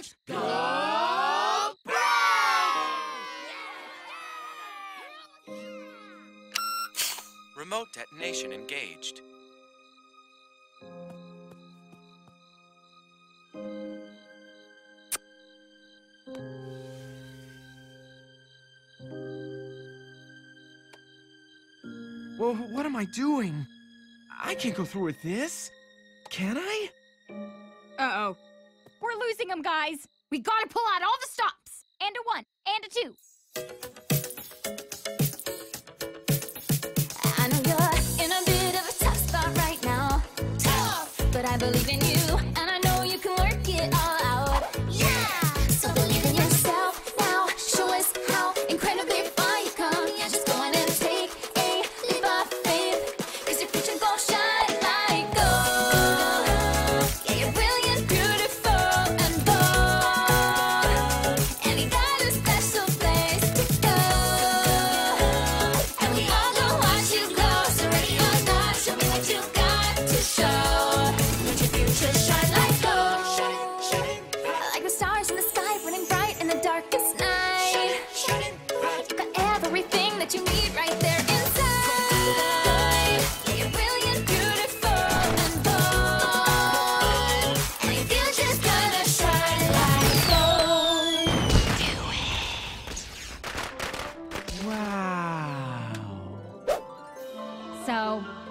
Let's go Remote detonation engaged. Well, what am I doing? I can't go through with this. Can I? Uh-oh. Losing them, guys. We gotta pull out all the stops. And a one, and a two.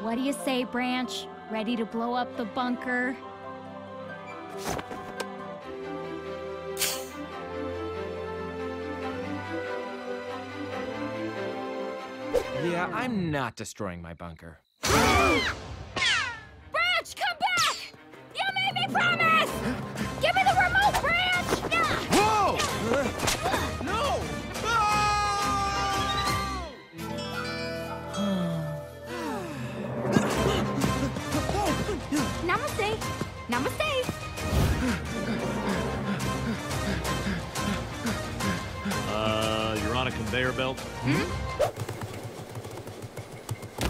What do you say, Branch? Ready to blow up the bunker? Yeah, I'm not destroying my bunker. Namaste. Namaste. Uh, you're on a conveyor belt?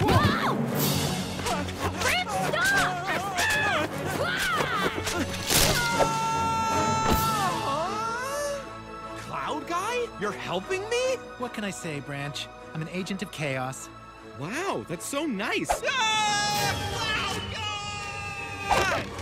Whoa! Branch, stop! Cloud guy? You're helping me? What can I say, Branch? I'm an agent of chaos. Wow, that's so nice. Oh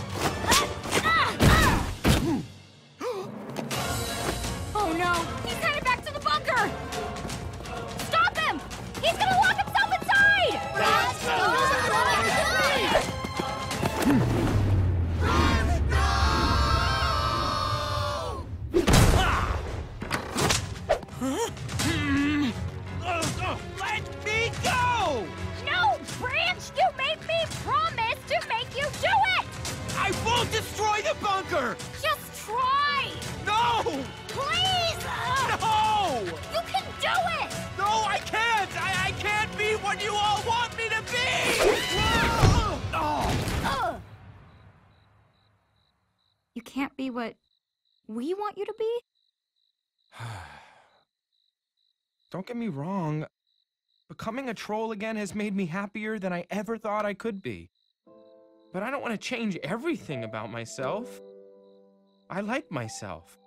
bunker! Just try! No! Please! No! You can do it! No, I can't! I, I can't be what you all want me to be! oh. You can't be what we want you to be? Don't get me wrong. Becoming a troll again has made me happier than I ever thought I could be. But I don't want to change everything about myself. I like myself.